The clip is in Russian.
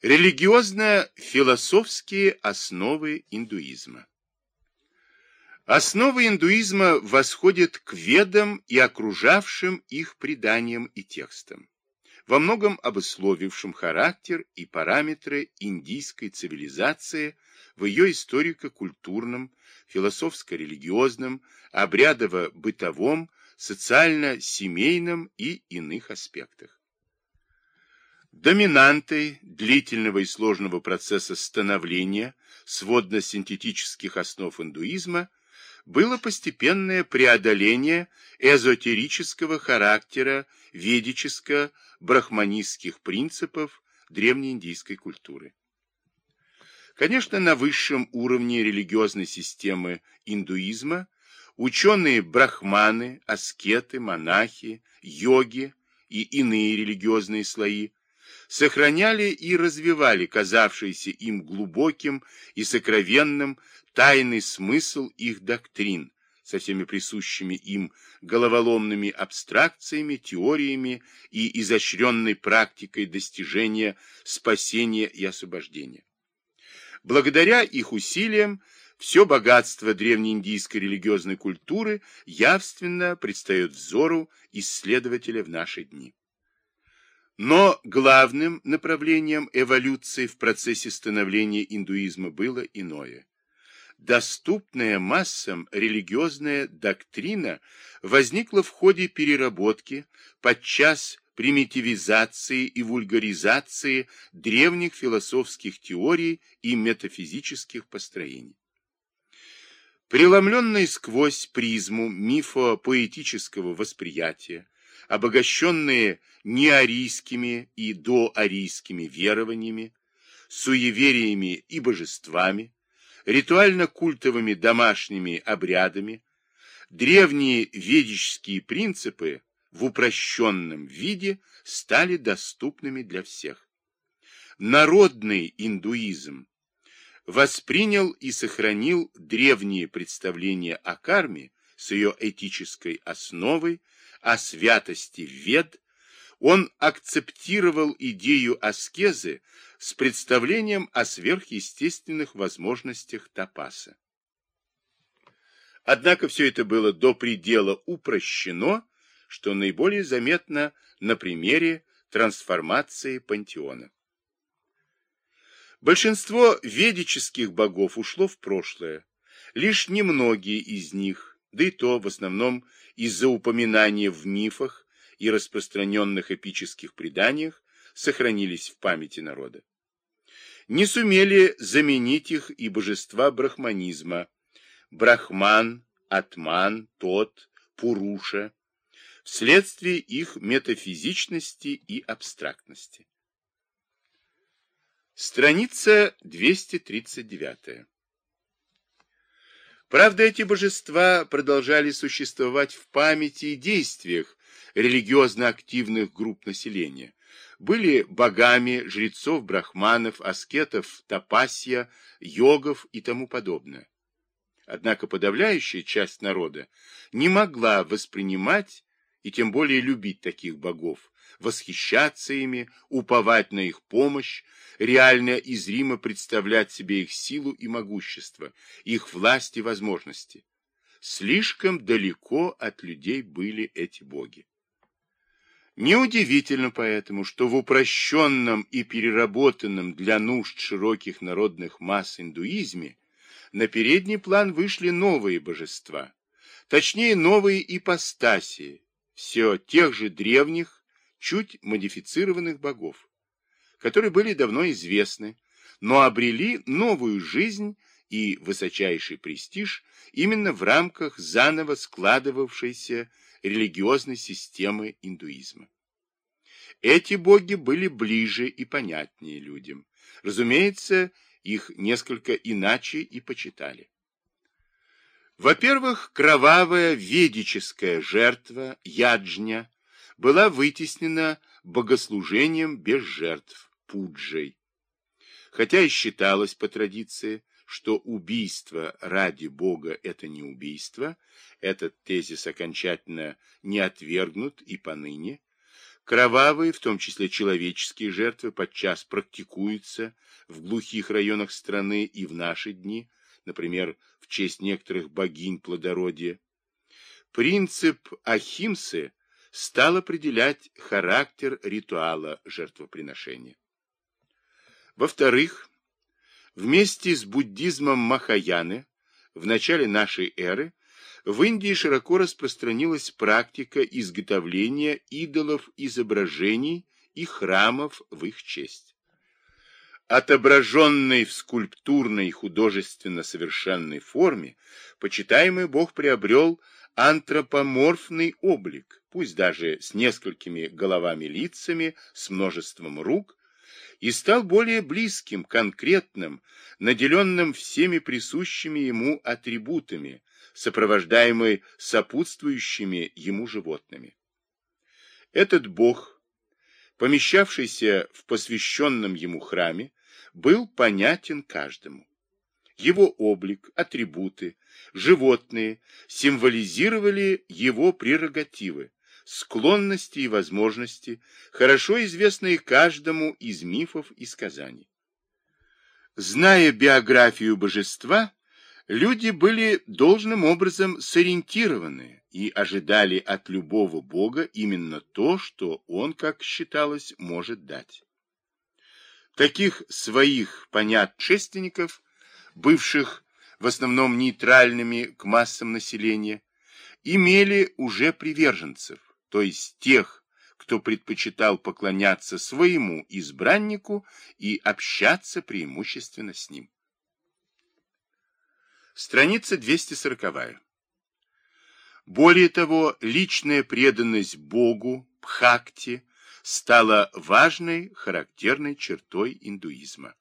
Религиозно-философские основы индуизма Основы индуизма восходят к ведам и окружавшим их преданиям и текстам, во многом обусловившим характер и параметры индийской цивилизации в ее историко-культурном, философско-религиозном, обрядово-бытовом, социально-семейном и иных аспектах. Доминантой длительного и сложного процесса становления сводно-синтетических основ индуизма было постепенное преодоление эзотерического характера ведическо-брахманистских принципов древнеиндийской культуры. Конечно, на высшем уровне религиозной системы индуизма ученые-брахманы, аскеты, монахи, йоги и иные религиозные слои сохраняли и развивали казавшийся им глубоким и сокровенным тайный смысл их доктрин со всеми присущими им головоломными абстракциями, теориями и изощренной практикой достижения спасения и освобождения. Благодаря их усилиям все богатство древнеиндийской религиозной культуры явственно предстает взору исследователя в наши дни. Но главным направлением эволюции в процессе становления индуизма было иное. Доступная массам религиозная доктрина возникла в ходе переработки, подчас примитивизации и вульгаризации древних философских теорий и метафизических построений. Преломленный сквозь призму мифопоэтического восприятия, обогащенные неарийскими и доарийскими верованиями, суевериями и божествами, ритуально-культовыми домашними обрядами, древние ведические принципы в упрощенном виде стали доступными для всех. Народный индуизм воспринял и сохранил древние представления о карме с ее этической основой, о святости вед, он акцептировал идею аскезы с представлением о сверхъестественных возможностях тапаса. Однако все это было до предела упрощено, что наиболее заметно на примере трансформации пантеона. Большинство ведических богов ушло в прошлое, лишь немногие из них да и то в основном из-за упоминания в мифах и распространенных эпических преданиях сохранились в памяти народа. Не сумели заменить их и божества брахманизма, брахман, атман, тот, пуруша, вследствие их метафизичности и абстрактности. Страница 239. Правда, эти божества продолжали существовать в памяти и действиях религиозно активных групп населения. Были богами жрецов, брахманов, аскетов, тапасия, йогов и тому подобное. Однако подавляющая часть народа не могла воспринимать и тем более любить таких богов, восхищаться ими, уповать на их помощь, реально и зримо представлять себе их силу и могущество, их власть и возможности. Слишком далеко от людей были эти боги. Неудивительно поэтому, что в упрощенном и переработанном для нужд широких народных масс индуизме на передний план вышли новые божества, точнее новые ипостаси, все тех же древних, чуть модифицированных богов, которые были давно известны, но обрели новую жизнь и высочайший престиж именно в рамках заново складывавшейся религиозной системы индуизма. Эти боги были ближе и понятнее людям. Разумеется, их несколько иначе и почитали. Во-первых, кровавая ведическая жертва, яджня, была вытеснена богослужением без жертв, пуджей. Хотя и считалось по традиции, что убийство ради Бога – это не убийство, этот тезис окончательно не отвергнут и поныне, Кровавые, в том числе человеческие жертвы, подчас практикуются в глухих районах страны и в наши дни, например, в честь некоторых богинь плодородия. Принцип Ахимсы стал определять характер ритуала жертвоприношения. Во-вторых, вместе с буддизмом Махаяны в начале нашей эры в Индии широко распространилась практика изготовления идолов изображений и храмов в их честь. Отображенный в скульптурной художественно совершенной форме, почитаемый бог приобрел антропоморфный облик, пусть даже с несколькими головами-лицами, с множеством рук, и стал более близким, конкретным, наделенным всеми присущими ему атрибутами, сопровождаемый сопутствующими ему животными. Этот бог, помещавшийся в посвященном ему храме, был понятен каждому. Его облик, атрибуты, животные символизировали его прерогативы, склонности и возможности, хорошо известные каждому из мифов и сказаний. Зная биографию божества, люди были должным образом сориентированы и ожидали от любого бога именно то, что он, как считалось, может дать. Таких своих понят шественников бывших в основном нейтральными к массам населения, имели уже приверженцев, то есть тех, кто предпочитал поклоняться своему избраннику и общаться преимущественно с ним. Страница 240. Более того, личная преданность Богу, Бхакти, стала важной характерной чертой индуизма.